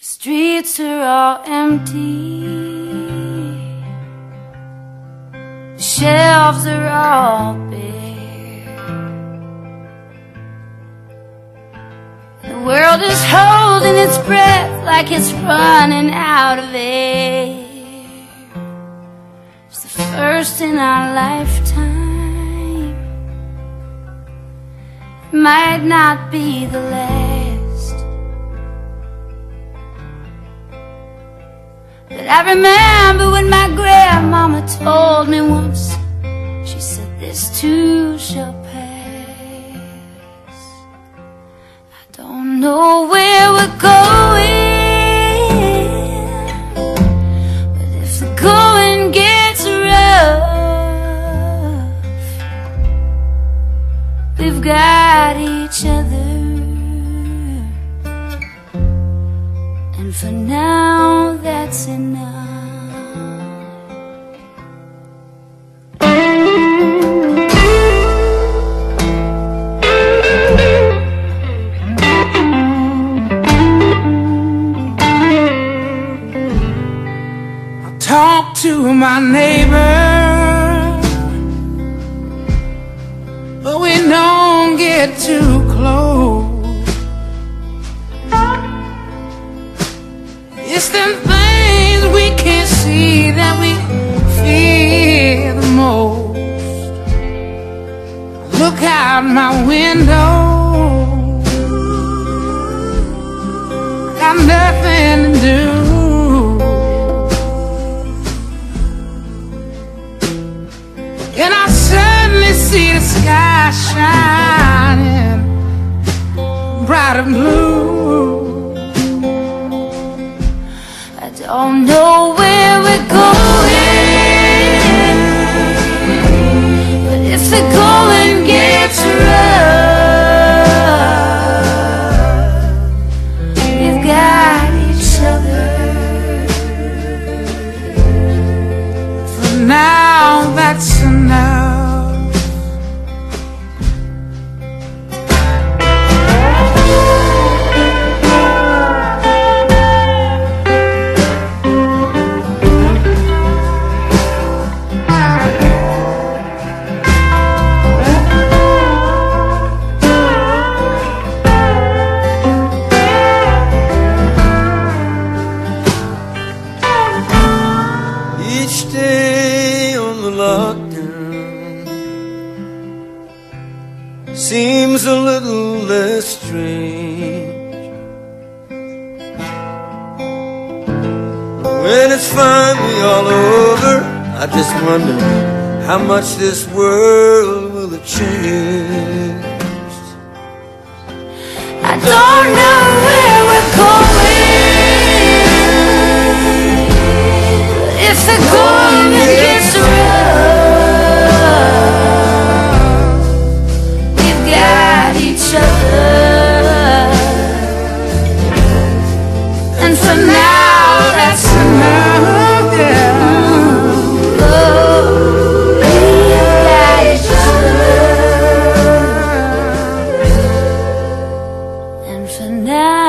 The streets are all empty. The shelves are all bare. The world is holding its breath like it's running out of air. It's the first in our lifetime. It might not be the last. But I remember when my grandmama told me once, she said, This too shall pass. I don't know where we're going, but if the going gets rough, we've got each other. And for now, that's enough. I talk to my neighbor, but we don't get too It's them things we can't see that we fear the most. Look out my window, got nothing to do. And I suddenly see the sky shining bright and blue. Now, that's enough. Lockdown seems a little less strange. When it's finally all over, I just wonder how much this world will have changed. I don't know for now.